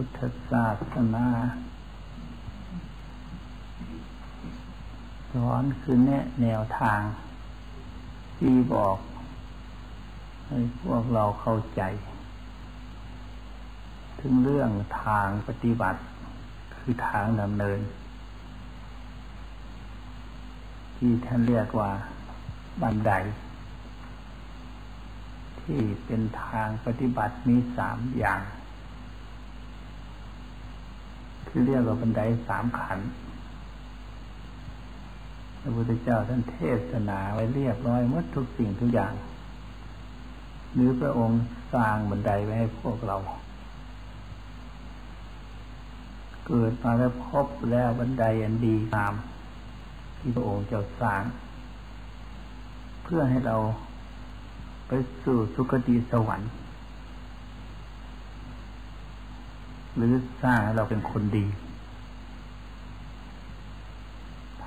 พุทธศาสนาสอนคือแนะแนวทางที่บอก ให้พวกเราเข้าใจ ถึงเรื่องทางปฏิบัติ คือทางดำเนิน ที่ท่านเรียกว่าบันได ที่เป็นทางปฏิบัติมีสามอย่าง คือเรียกว่าบันไดสามขันพระพุทธเจ้าท่านเทศนาไว้เรียบร้อยหมดทุกสิ่งทุกอย่าง หรือพระองค์สร้างบันไดไว้ให้พวกเรา เกิดมาแล้วพบแล้วบันไดอันดีงาม ที่พระองค์เจ้าสร้าง เพื่อให้เราไปสู่สุคติสวรรค์ หรือสร้างให้เราเป็นคนดี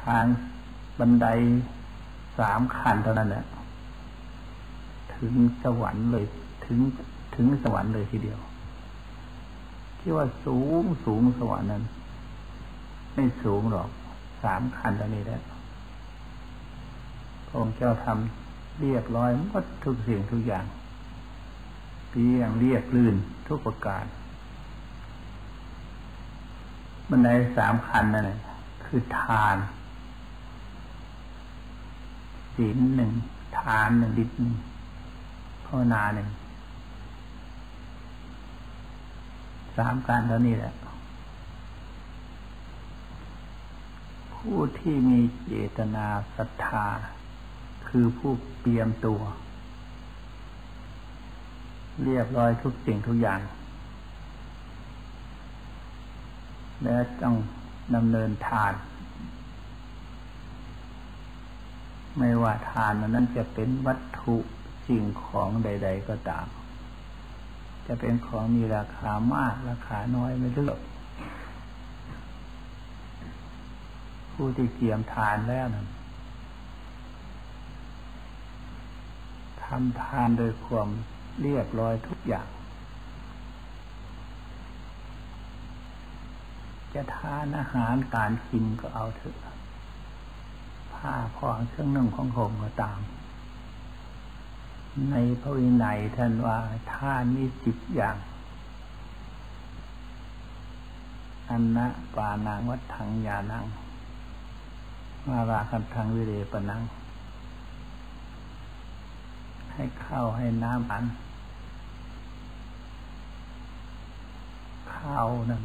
ทางบันไดสามขั้นเท่านั้นแหละถึงสวรรค์เลยถึงถึงสวรรค์เลยทีเดียว ที่ว่าสูงสูงสวรรค์นั้น ไม่สูงหรอกสามขั้นเท่านี้แหละพระองค์เจ้าทำเรียบร้อยหมดทุกสิ่งทุกอย่างเรียงเรียบลื่นทุกประการ บันไดสามคันนั่นแหละคือทานศีลหนึ่งทานหนึ่งดิบหนึ่งภาวนาหนึ่งสามการเท่านี้แหละ ผู้ที่มีเจตนาศรัทธา คือผู้เตรียมตัว เรียบร้อยทุกสิ่งทุกอย่าง และต้องดำเนินทาน ไม่ว่าทานนั้นจะเป็นวัตถุสิ่งของใด ๆ ก็ตาม จะเป็นของมีราคามากราคาน้อยไม่เลือกผู้ที่เตรียมทานแล้วนั้นทำทานโดยความเรียบร้อยทุกอย่าง จะทานอาหารการกินก็เอาเถอะผ้าผ่อนเครื่องนึ่งของผมก็ตาม ในพระวินัยท่านว่าทานมีสิบอย่างอันนะปานางวัดทังยานังมาราคันทังวิเรปนัง ให้ข้าวให้น้ำอันข้าวนั่น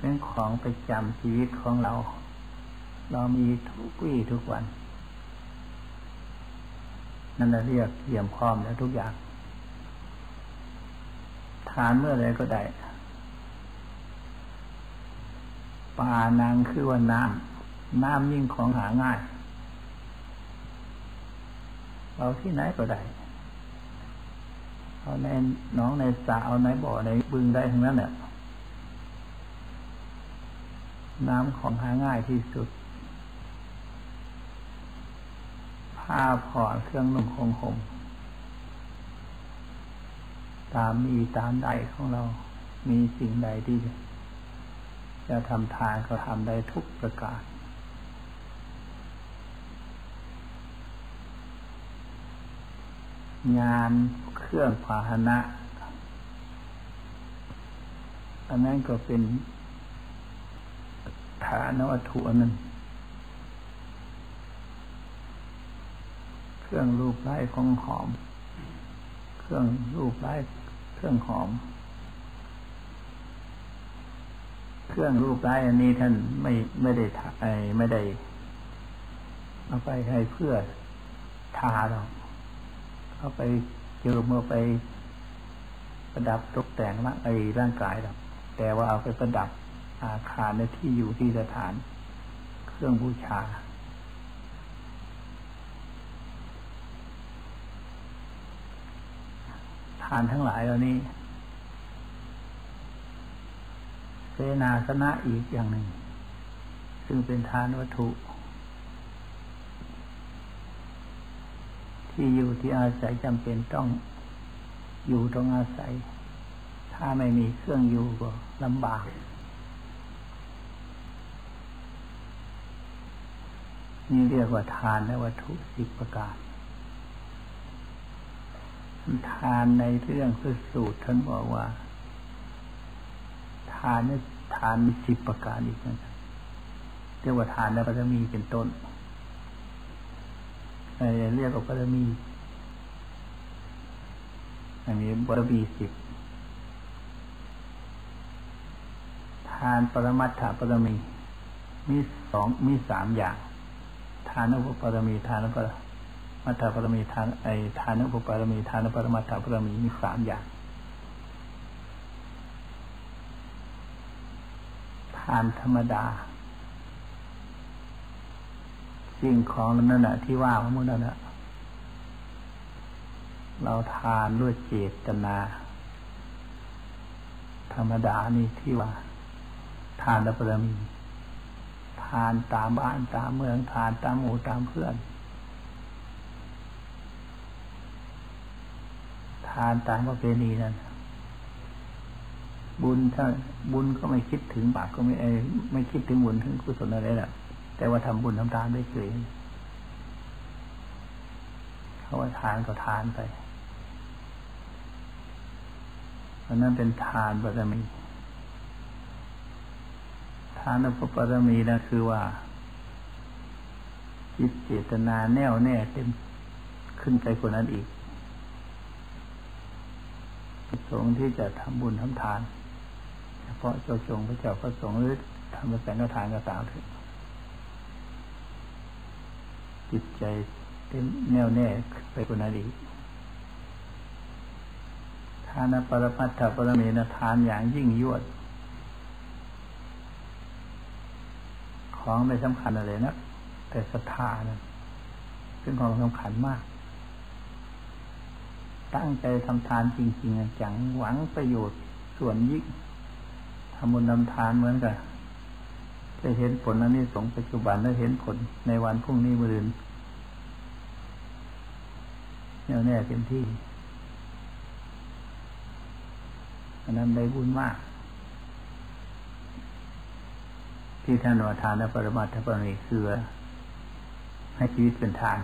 เป็นของประจำชีวิตของเรา เรามีทุกวี่ทุกวัน นั่นเรียกเตรียมพร้อมแล้วทุกอย่าง ทานเมื่อไรก็ได้ปานางคือว่าน้ำน้ำยิ่งของหาง่ายเราที่ไหนก็ได้เอาในน้องในสระเอาในบ่อในบึงได้ทั้งนั้นแหละ น้ำของหาง่ายที่สุด ผ้าผ่อนเครื่องนุ่งคงห่มตามมีตามใดของเรา มีสิ่งใดที่จะทำทานก็ทำได้ทุกประการงานเครื่องพาหนะ อันนั้นก็เป็น ฐานวัตถุอันนั้นเครื่องรูปไร้ของหอม เครื่องรูปไร้เครื่องหอม เครื่องรูปไร้อันนี้ท่านไม่ไม่ได้ทไอไม่ได้ เอาไปให้เพื่อทาหรอกเอาไปเจอเมื่อไปประดับตกแต่งร่างไอร่างกายหรอกแต่ว่าเอาไปประดับ อาคารในที่อยู่ที่สถาน เครื่องบูชา ทานทั้งหลายเหล่านี้เสนาสนะอีกอย่างหนึ่ง ซึ่งเป็นทานวัตถุ ที่อยู่ที่อาศัยจำเป็นต้องอยู่ต้องอาศัย ถ้าไม่มีเครื่องอยู่ก็ลำบาก นี่เรียกว่าทานและวัตถุสิบประการ ทานในเรื่องพระสูตรท่านบอกว่า ทานนี่ทานมีสิบประการอีกนะครับเรียกว่าทานและก็จะมีเป็นต้นเรียกว่าบารมีอันนี้บารมีสิบทานปรมัตถปรมี มีสองมีสามอย่าง ทานุปรมีทานุปมัตถปรมีทานไอทานุปปรมีทานุปรมัตถปรมีมีสามอย่างทานธรรมดา สิ่งของนั่นแหะที่ว่าพระมุนั่นแหะเราทานด้วยเจตนา ธรรมดานี่ที่ว่า ทานและปรมี ทานตามบ้านตามเมืองทานตามหมู่ตามเพื่อน ทานตามประเพณีนั่นบุญถ้าบุญก็ไม่คิดถึงบาปก็ไม่ไม่คิดถึงบุญถึงกุศลอะไรแหละแต่ว่าทำบุญทำทานได้เฉยเขาว่าทานก็ทานไปอันนั้นเป็นทานบารมี ทานอุปบารมีนะคือว่า จิตเจตนาแน่วแน่เต็มขึ้นใจคนนั้นอีกประสงค์ที่จะทำบุญทำทาน เฉพาะเจ้าจงพระเจ้าพระสงฆ์หรือทำปรแสงกทานก็ตามเถอะจิตใจเต็มแน่วแน่ไปคนนั้นอีกทานปรมัตถปรเมนะทานอย่างยิ่งยวด ของไม่สำคัญอะไรนะแต่ศรัทธานะเป็นของสำคัญมาก ตั้งใจทำทานจริงๆจังหวังประโยชน์ส่วนยิ่งทำบุญทำทานเหมือนกันจะเห็นผลนั้นนี่สงปัจจุบันและเห็นผลในวันพรุ่งนี้มื่อนแน่วแน่เต็มที่อันนั้นได้บุญมาก ที่ท่านว่าทานและปรมาทปรมีคือให้ชีวิตเป็นทาน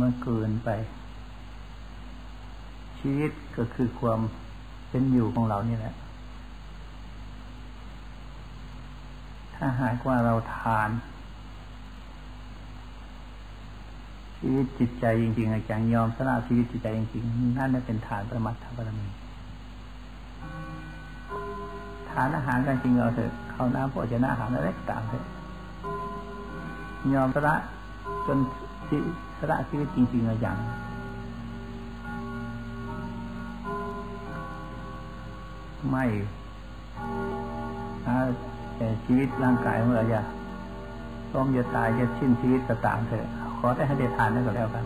มันเกินไป ชีวิตก็คือความเป็นอยู่ของเรานี่แหละ ถ้าหากว่าเราทาน ชีวิตจิตใจจริงๆจังยอมสละชีวิตจิตใจจริงๆนั่นเป็นฐานประมัติธรรมมี ทานอาหารกันจริงเราเถอะเข้าน้ำโภชนะอาหารอะไรต่างเถอะยอมสละจนสละชีวิตจริงๆอย่างไม่แต่ชีวิตร่างกายเมื่อจะต้องจะตายจะสิ้นชีวิตต่างเถอะขอได้ให้ได้ทานนั่นก็แล้วกัน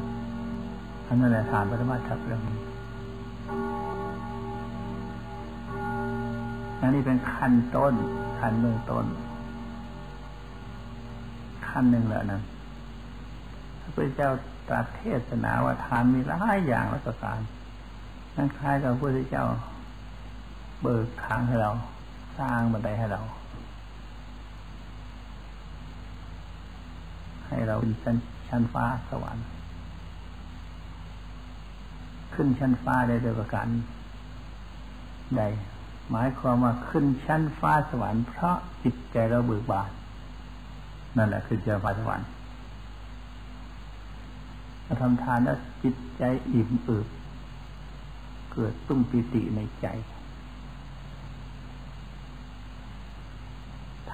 อันนั้นแหละทานปรมาทัพเรื่องนี้ อันนี้เป็นขั้นต้น ขั้นเบื้องต้น ขั้นหนึ่งแล้วนะพระพุทธเจ้าตรัสเทศนาว่าทานมีหลายอย่างรัชการนั่นคล้ายกับพระพุทธเจ้า เบิกทางให้เรา สร้างบันไดให้เรา ให้เราเป็นชั้นชั้นฟ้าสวรรค์ ขึ้นชั้นฟ้าได้โดยประการใด หมายความว่าขึ้นชั้นฟ้าสวรรค์เพราะจิตใจเราเบิกบานนั่นแหละคือเจ้าฟ้าสวรรค์เราทำทานแล้วจิตใจอิ่มเอิบเกิดตุ้มปิติในใจ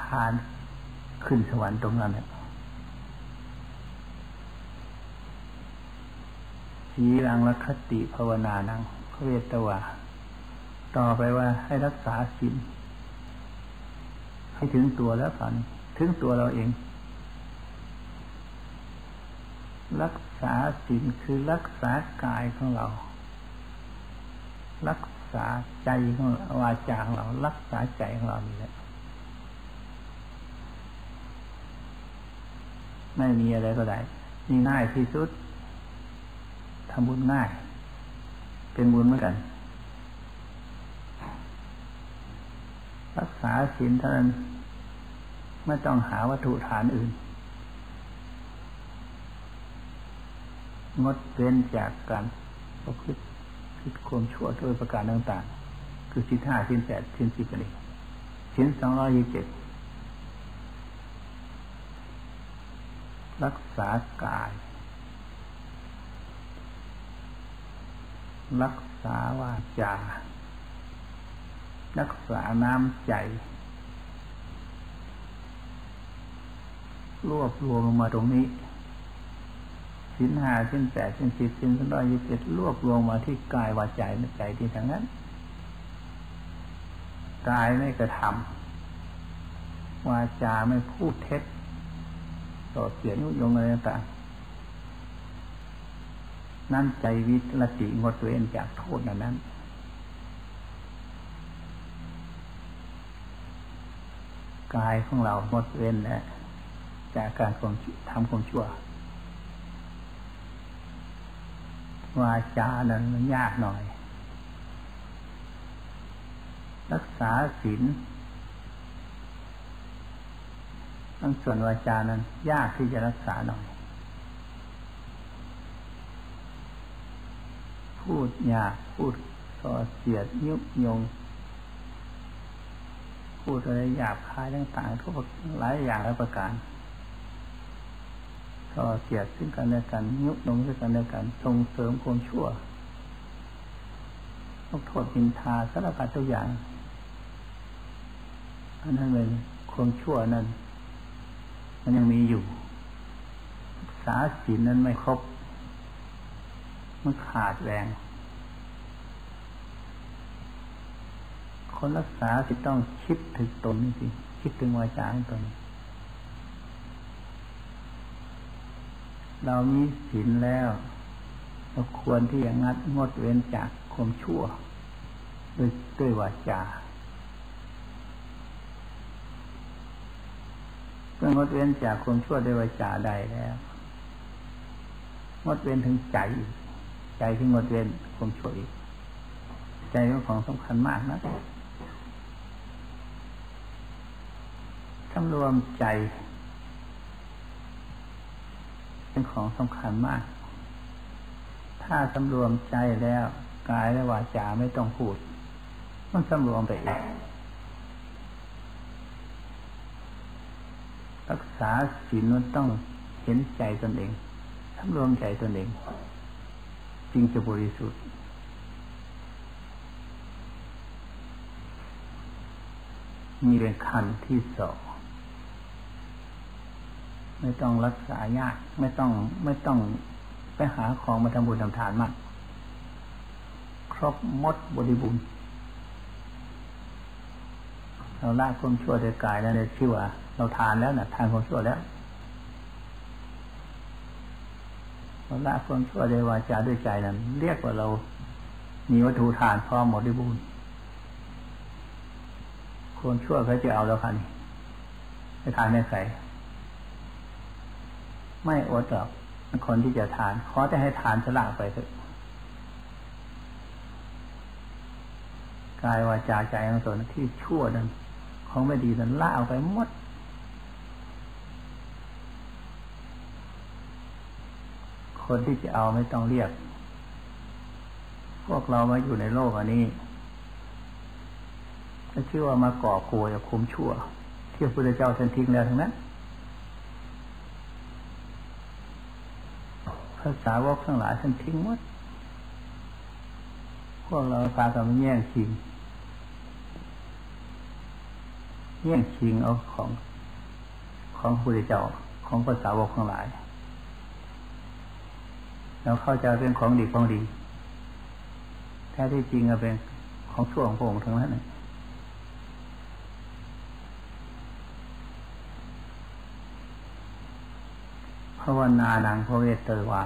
ทานขึ้นสวรรค์ตรงนั้นเนี่ยสีรังละคติภาวนานังเวตวา ต่อไปว่าให้รักษาศีลให้ถึงตัวแล้วฝันถึงตัวเราเอง รักษาศีลคือรักษากายของเรา รักษาใจของวาจาของเรา รักษาใจของเรานี่แหละไม่มีอะไรก็ได้นี่ง่ายที่สุดทำบุญง่าย เป็นบุญเหมือนกัน รักษาศีลเท่านั้นไม่ต้องหาวัตถุฐานอื่น งดเว้นจากการประพฤติผิดความชั่วโดยประการต่างๆ คือสินห้าสินแปดสินสิบนี่สินสองร้อยยี่สิบเจ็ดรักษากาย รักษาวาจา รักษาน้ำใจ รวบรวมมาตรงนี้สินห้าสินแปดสินสิบสินสองร้อยยี่สิบเอ็ดรวบรวมมาที่กายวาจาใจที่ทั้งนั้นกายไม่กระทำวาจาไม่พูดเท็จต่อเสียนุยงอะไรต่างนั่นใจวิตรติงดเว้นจากโทษนั้นนั้น กายของเรางดเว้นแล้วจากการทำความชั่ววาจานั้นมันยากหน่อย รักษาศีลทั้งส่วนวาจานั้น ยากที่จะรักษาหน่อย พูดยากพูดส่อเสียดยุบยง พูดอะไรหยาบคายต่างๆทุกหลายอย่างหลายประการส่อเสียดซึ่งกันและกันยุบยงซึ่งกันและกันส่งเสริมความชั่วทุกโทษมินทาสารพัดทุกอย่างอันนั้นเป็นความชั่วนั้น มันยังมีอยู่สาศีลนั้นไม่ครบมันขาดแรง คนรักษาสิต้องคิดถึงตนจริคิดถึงวาจาของตน เรามีศีลแล้วเราควรที่จะงัดงดเว้นจากความชั่วด้วยด้วยวาจาเมื่องดเว้นจากความชั่วด้วยวาจาได้แล้วงดเว้นถึงใจใจที่งดเว้นความชั่วอีกใจเป็นของสำคัญมากนะ สำรวมใจ เป็นของสำคัญมาก ถ้าสำรวมใจแล้ว กายและวาจาไม่ต้องพูด มันสำรวมไปเองรักษาศีลนั้นต้องเห็นใจตนเองสำรวมใจตนเอง จึงจะบริสุทธิ์มีเป็นคันที่สอง ไม่ต้องรักษายาก ไม่ต้องไม่ต้องไปหาของมาทำบุญทำทานมากครบมดบริบูรณ์เราละความชั่วในกายแล้วในชื่อว่าเราทานแล้วนะทานความชั่วแล้วเราละความชั่วในวาจาด้วยใจนั้น เรียกว่าเรามีวัตถุทานพร้อมหมดบริบูรณ์คนชั่วเขาจะเอาแล้วคันไปทานไม่ใส่ ไม่อดหรอกคนที่จะทานขอจะให้ทานสละไปเถอะกายวาจาใจของตนที่ชั่วนั้นของไม่ดีนั้นละเอาไปหมดคนที่จะเอาไม่ต้องเรียก พวกเรามาอยู่ในโลกอันนี้ก็ชื่อว่ามาก่อโกยคุมชั่ว ที่พระพุทธเจ้าท่านทิ้งแล้วทั้งนั้นาษาวกทั้งหลายท่านทิ้งหมด พวกเราพากันมแย่งชิงแย่งชิงเอาของของพระเจ้าของภาษาวกทั้งหลายแล้วเข้าใจเป็นของดีของดีแท้ที่จริงก็เป็นของชั่วของพระองค์ทั้งนั้น ภาวนานังพระเวทเตวา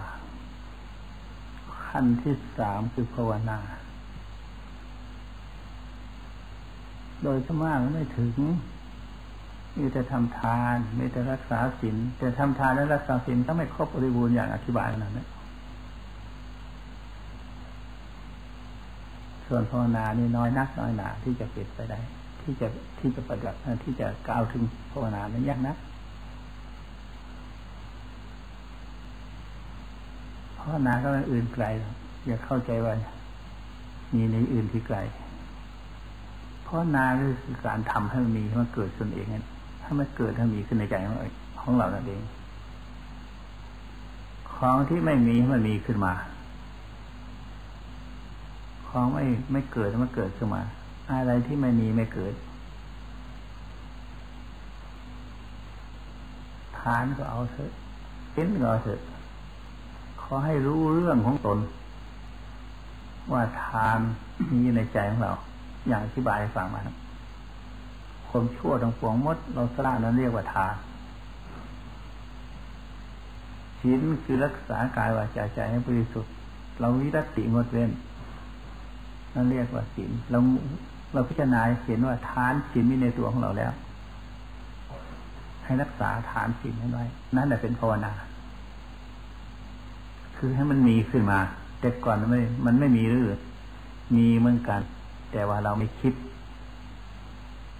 ขั้นที่สามคือภาวนา โดยสมากไม่ถึง มีแต่ทำทาน มีแต่รักษาศีลแต่ทำทานและรักษาศีลต้องไม่ครบบริบูรณ์อย่างอธิบายขนาดนั้นส่วนภาวนานี่น้อยนักน้อยหนาที่จะเปิดไปได้ ที่จะที่จะปฏิบัติที่จะก้าวถึงภาวนานั้นยากนะาวนาก็อื่นไกล อย่าเข้าใจว่ามีในอื่นที่ไกลภาวนาคือการทำให้มันมีให้มันเกิดขึ้นเองนั่นถ้ามันเกิดถ้ามีขึ้นในใจของเรานั่นเอง ของที่ไม่มีมันมีขึ้นมา ของไม่ไม่เกิดมันเกิดขึ้นมา อะไรที่ไม่มีไม่เกิด ทานก็เอาเถอะเป็นก็เอาเถอะ อให้รู้เรื่องของตน ว่าทานมีในใจของเรา อย่างอธิบายให้ฟังมาความชั่วทั้งปวงมด เราสละนั้นเรียกว่าทานศีลคือรักษากายวาจาใจให้บริสุทธิ์ เราวิรัติงดเว้นนั่นเรียกว่าศีลเราเราพิจารณาเห็นว่าทานศีลมีในตัวของเราแล้ว ให้รักษาฐานศีลให้ไว้นั่นแหละเป็นภาวนา คือให้มันมีขึ้นมา แต่ก่อนมันไม่มันไม่มีหรือมีเหมือนกัน แต่ว่าเราไม่คิด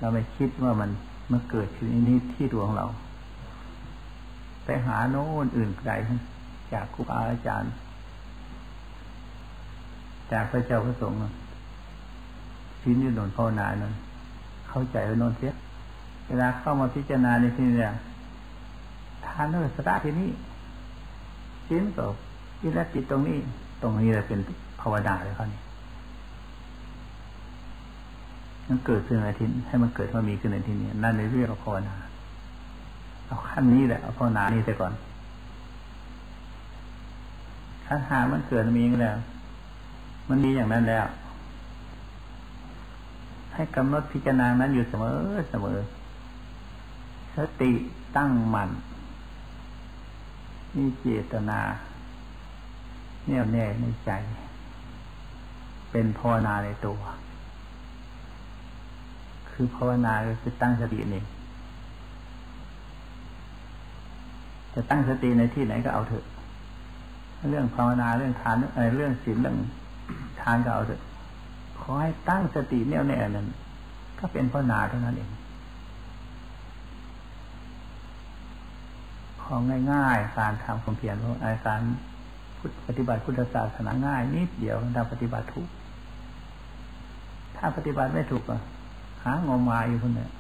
เราไม่คิดว่ามันมันเกิดขึ้นที่ที่ตัวของเรา ไปหาโน้นอื่นไกลจากครูบาอาจารย์ จากพระเจ้าพระสงฆ์ชิ้นยืนนนภาวนานั้นเข้าใจว่านนเสียเวลาเข้ามาพิจารณาในที่นี้ทานเนื้อสตาที่นี้ชิ้นก็ ยิรติตตรงนี้ ตรงนี้เลยเป็นภาวนาเลยครับนี่มันเกิดขึ้นในที่ให้มันเกิดว่ามีขึ้นในที่นี้นั่นในเรื่องภาวนาเอาขั้นนี้แหละเอาภาวนานี้ไปก่อนถ้าหามันเกิดมีแล้ว มันมีอย่างนั้นแล้ว ให้กำหนดพิจารณานั้นอยู่เสมอเสมอ สติตั้งมัน่นมีเจตนา แน่วแน่ในใจ เป็นภาวนาในตัว คือภาวนาคือตั้งสตินี่จะตั้งสติในที่ไหนก็เอาเถอะ เรื่องภาวนาเรื่องทานเรื่องศีลเรื่องทานก็เอาเถอะขอให้ตั้งสติแน่วแน่นั้นก็เป็นภาวนาเท่านั้นเองของง่ายๆการทำความเพียรเพราการ ปฏิบัติพุทธศาสนาง่ายนิดเดียวถ้าปฏิบัติถูก ถ้าปฏิบัติไม่ถูกอะหางมมาอยู่คนเนี้ย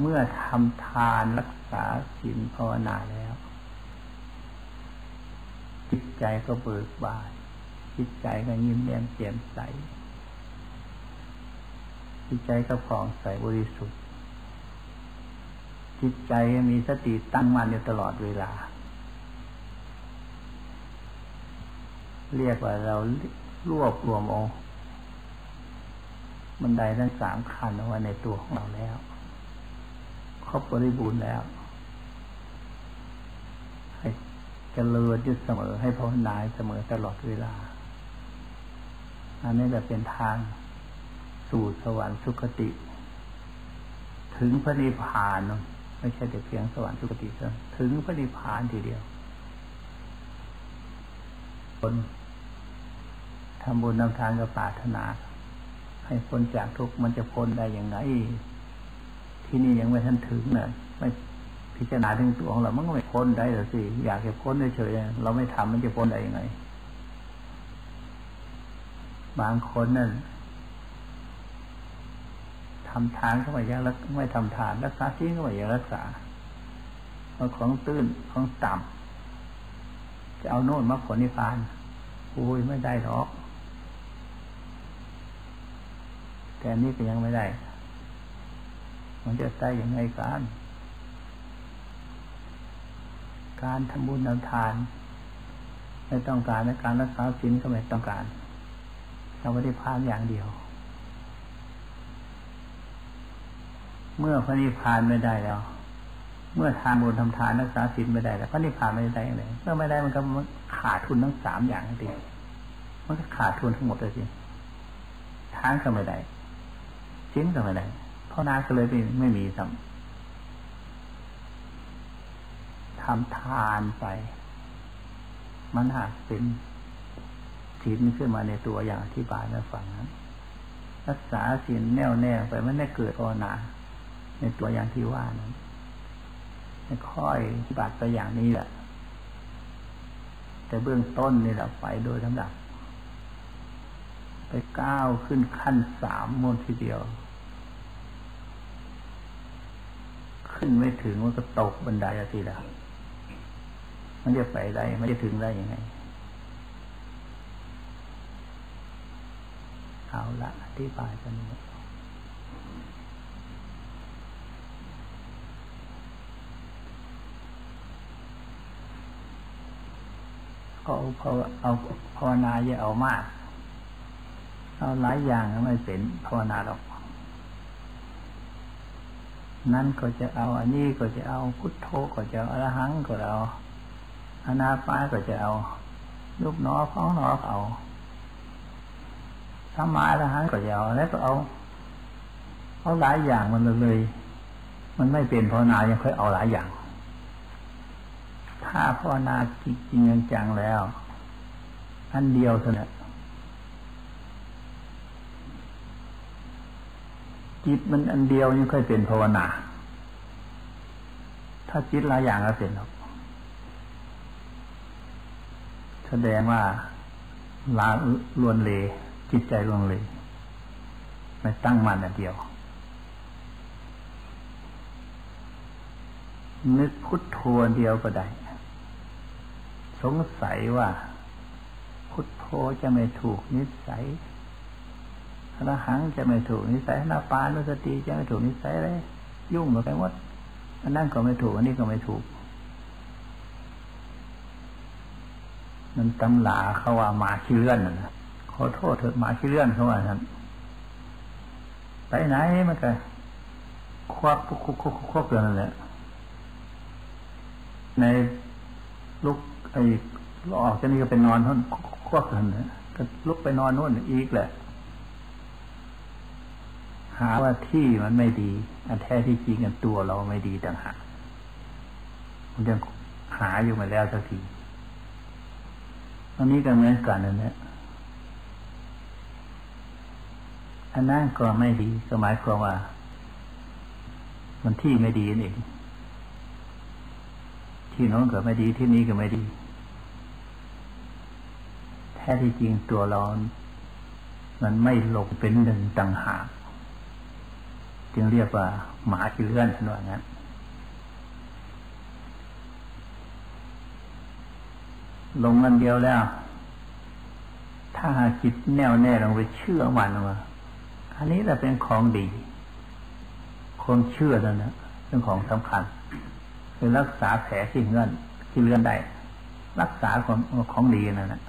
เมื่อทำทานรักษาศีลภาวนาแล้ว จิตใจก็เบิกบานจิตใจก็ยิ้มแย้มแจ่มใสจิตใจก็ผ่องใสบริสุทธิ์ จิตใจมีสติตั้งมั่นอยู่ตลอดเวลา เรียกว่าเรารวบรวมองบันไดทั้งสามขั้นเอาไว้ในตัวของเราแล้วครบบริบูรณ์แล้ว ให้เจริญยึดเสมอให้ภาวนายเสมอตลอดเวลา อันนี้จะเป็นทางสู่สวรรค์สุคติ ถึงพระนิพพาน ไม่ใช่แต่เพียงสวรรค์สุคติเท่าถึงพระนิพพานทีเดียว คนทำบุญนำทานกับปรารถนา ให้พ้นจากทุกข์มันจะพ้นได้อย่างไรที่นี่ยังไม่ทันถึงเนะไม่พิจารณาถึงตัวของเรามันก็ไม่พ้นได้หรอสิอยากจะพ้นเฉยๆเราไม่ทำมันจะพ้นได้ยังไง บางคนนั่น ทำทานก็ไม่ยังไม่ทำทานรักษาที่ก็ไม่ยังรักษาเอาของตื้นของต่ำจะเอาโน่นมาผลนิพพานโอ้ยไม่ได้หรอก แต่นี่ก็ยังไม่ได้ มันจะได้อย่างไรกันการทำบุญทำทาน ไม่ต้องการในการรักษาศีลก็ไม่ต้องการเราไม่ได้พานอย่างเดียว เมื่อพระนิพพานไม่ได้แล้ว เมื่อทานบุญทำทานรักษาศีลไม่ได้แล้วพระนิพพานไม่ได้เลยเมื่อไม่ได้มันก็ขาดทุนทั้งสามอย่างจริงมันก็ขาดทุนทั้งหมดเลยสิทานก็ไม่ได้ศีลก็ไม่ได้ภาวนาก็เลยไม่ไม่มีทำทำทานไป มันหากเป็นศีลขึ้นมาในตัวอย่างที่บายแล้ฟังนั้นรักษาศีลแน่วแน่ไปมันไม่เกิดภาวนา ในตัวอย่างที่ว่านั้นค่อยบัดไปอย่างนี้แหละ แต่เบื้องต้นนี่เราไปโดยลำดับ ไปก้าวขึ้นขั้นสามมนทีเดียว ขึ้นไม่ถึงมันก็ตกบันไดทีละมันจะไปได้มันจะถึงได้ยังไงเอาละอธิบายกันนี้าพอเอาภาวนาอย่าเอามาก เอาหลายอย่างไม่เป็นภาวนาหรอก นั่นก็จะเอาอันนี้ก็จะเอาพุทโธก็จะเอาอรหังก็เอาอนาปาก็จะเอาลูกน้อฟ้องน้อเอาสมาอรหังก็จะเอาแล้วก็เอาเอาหลายอย่างมันเลย มันไม่เป็นภาวนายังค่อยเอาหลายอย่าง ถ้าภาวนาจริงจริงจังแล้ว อันเดียวเท่านั้นจิตมันอันเดียวยังค่อยเป็นภาวนา ถ้าจิตหลายอย่างก็เป็นหรอกแสดงว่าลาลวนเลจิตใจลวนเลไม่ตั้งมั่นอันเดียว นึกพุทโธเดียวก็ได้ สงสัยว่า พุทโธจะไม่ถูกนิสัยระหังจะไม่ถูกนิสัยนาปานุสติจะไม่ถูกนิสัยเลยยุ่งกับไปหมดอันนั้นก็ไม่ถูก อันนี้ก็ไม่ถูก มันตำหลาเขาว่ามาขี้เลื่อนนะขอโทษเถิดมาขี้เลื่อนเขาว่าท่านไปไหนมันก็ควักคุกคุกคุกควักเรื่องนั่นแหละในลุก ไอ้ออกจากนี้ก็ไปนอนท่านควักกันนะก็ลุกไปนอนนู่นอีกแหละ หาว่าที่มันไม่ดี อันแท้ที่จริงกันตัวเราไม่ดีต่างหากมันยังหาอยู่มาแล้วสักทีอันนี้ก็เหมือนกันนั่นแหละอันนั้นก็ไม่ดี ก็หมายความว่า มันที่ไม่ดีนั่นเองที่โน้นก็ไม่ดีที่นี้ก็ไม่ดี แท้ที่จริงตัวเรามันไม่หลงเป็นหนึ่งต่างหากจึงเรียกว่าหมาที่เลื่อนท่านว่างั้นลงมันเดียวแล้ว ถ้าจิตแน่วแน่ลงไปเชื่อมันว่าอันนี้แหละเป็นของดีคนเชื่อนั่นนะเป็นของสำคัญ คือรักษาแผลที่เงื่อนที่เลื่อนได้ รักษาของของดีนั่นแหละ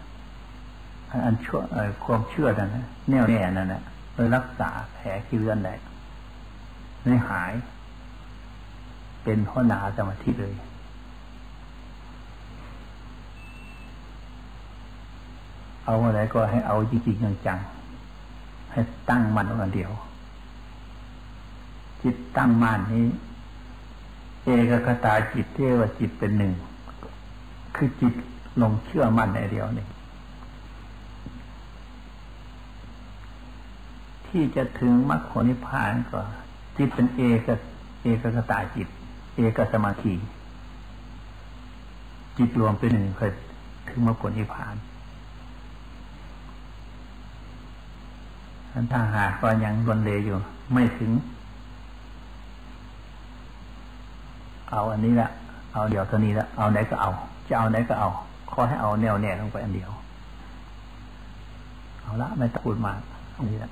อันชั่วความเชื่อนั่นนะแน่วแน่นั่นแหละเลยรักษาแผลที่เลื่อนได้ไม่หาย เป็นพ่อนาสมาธิเลย เอาอะไรก็ให้เอาจริงๆจังๆให้ตั้งมันวันเดียว จิตตั้งมั่นนี้ เอกคตาจิตเทวจิตเป็นหนึ่ง คือจิตลงเชื่อมั่นในเดียวนี่ ที่จะถึงมรรคผลนิพพานก็ จิตเป็นเอกเอกคตาจิต เอกสมาธิจิตรวมเป็นหนึ่งเคยถึงมรรคผลนิพพานถ้าหากว่ายังวนเลอยู่ ไม่ถึง เอาอันนี้ละเอาเดี๋ยวตัวนี้ละเอาไหนก็เอา จะเอาไหนก็เอาขอให้เอาแนวแน่ลงไปอันเดียว เอาละไม่ต้องพูดมากอันนี้ละ